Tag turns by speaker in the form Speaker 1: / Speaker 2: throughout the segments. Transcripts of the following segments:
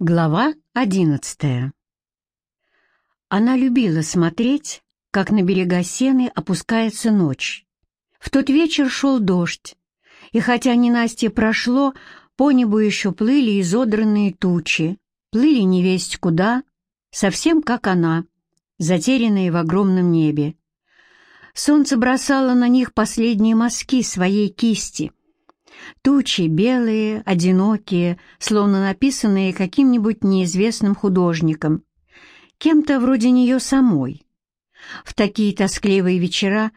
Speaker 1: Глава одиннадцатая Она любила смотреть, как на берега сены опускается ночь. В тот вечер шел дождь, и хотя ненастье прошло, по небу еще плыли изодранные тучи, плыли невесть куда, совсем как она, затерянные в огромном небе. Солнце бросало на них последние мазки своей кисти — Тучи белые, одинокие, словно написанные каким-нибудь неизвестным художником, кем-то вроде нее самой. В такие тоскливые вечера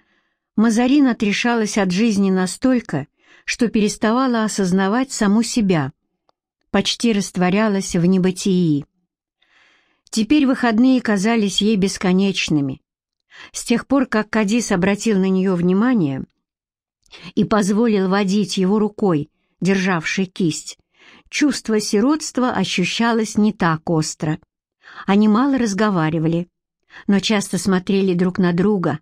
Speaker 1: Мазарин отрешалась от жизни настолько, что переставала осознавать саму себя, почти растворялась в небытии. Теперь выходные казались ей бесконечными. С тех пор, как Кадис обратил на нее внимание, и позволил водить его рукой, державшей кисть, чувство сиротства ощущалось не так остро. Они мало разговаривали, но часто смотрели друг на друга,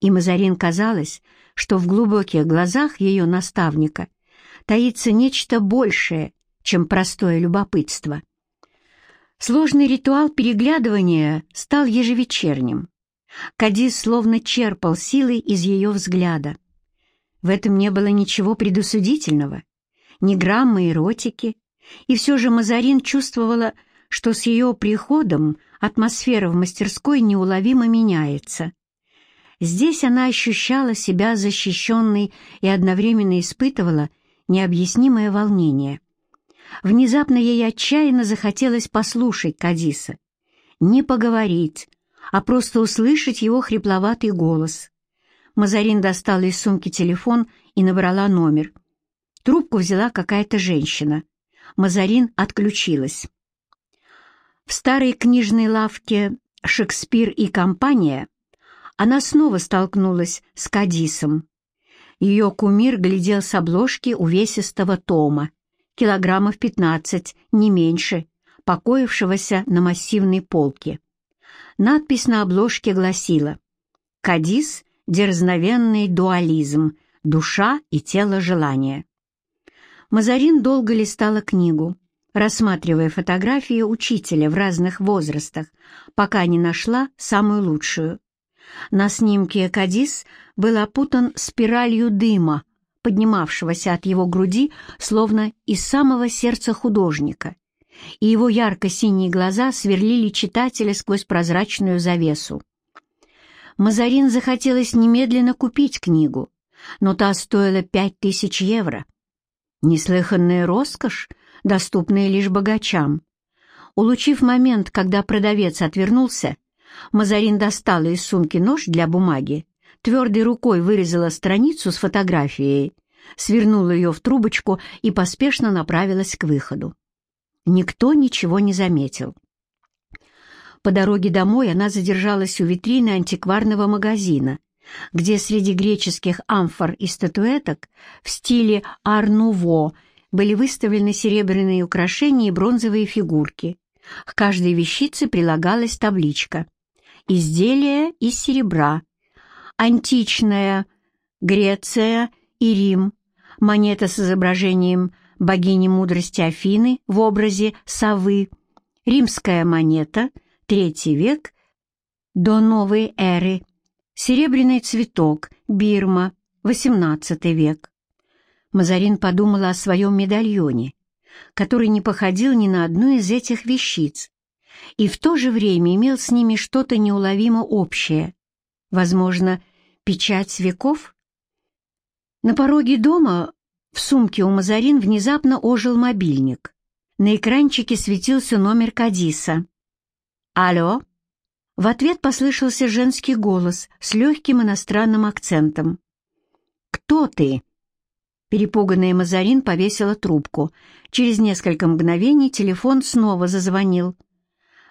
Speaker 1: и Мазарин казалось, что в глубоких глазах ее наставника таится нечто большее, чем простое любопытство. Сложный ритуал переглядывания стал ежевечерним. Кадис словно черпал силы из ее взгляда. В этом не было ничего предусудительного, ни грамма эротики, и все же Мазарин чувствовала, что с ее приходом атмосфера в мастерской неуловимо меняется. Здесь она ощущала себя защищенной и одновременно испытывала необъяснимое волнение. Внезапно ей отчаянно захотелось послушать Кадиса, не поговорить, а просто услышать его хрипловатый голос. Мазарин достала из сумки телефон и набрала номер. Трубку взяла какая-то женщина. Мазарин отключилась. В старой книжной лавке «Шекспир и компания» она снова столкнулась с Кадисом. Ее кумир глядел с обложки увесистого тома, килограммов пятнадцать, не меньше, покоившегося на массивной полке. Надпись на обложке гласила «Кадис дерзновенный дуализм, душа и тело желания. Мазарин долго листала книгу, рассматривая фотографии учителя в разных возрастах, пока не нашла самую лучшую. На снимке Кадис был опутан спиралью дыма, поднимавшегося от его груди, словно из самого сердца художника, и его ярко-синие глаза сверлили читателя сквозь прозрачную завесу. Мазарин захотелось немедленно купить книгу, но та стоила пять тысяч евро. Неслыханная роскошь, доступная лишь богачам. Улучив момент, когда продавец отвернулся, Мазарин достала из сумки нож для бумаги, твердой рукой вырезала страницу с фотографией, свернула ее в трубочку и поспешно направилась к выходу. Никто ничего не заметил. По дороге домой она задержалась у витрины антикварного магазина, где среди греческих амфор и статуэток в стиле ар-нуво были выставлены серебряные украшения и бронзовые фигурки. К каждой вещице прилагалась табличка. Изделия из серебра. Античная Греция и Рим. Монета с изображением богини мудрости Афины в образе совы. Римская монета — Третий век до новой эры. Серебряный цветок, Бирма, XVIII век. Мазарин подумала о своем медальоне, который не походил ни на одну из этих вещиц, и в то же время имел с ними что-то неуловимо общее. Возможно, печать веков? На пороге дома в сумке у Мазарин внезапно ожил мобильник. На экранчике светился номер Кадиса. «Алло?» В ответ послышался женский голос с легким иностранным акцентом. «Кто ты?» Перепуганная Мазарин повесила трубку. Через несколько мгновений телефон снова зазвонил.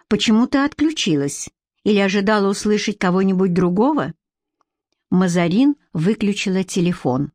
Speaker 1: «Почему ты отключилась? Или ожидала услышать кого-нибудь другого?» Мазарин выключила телефон.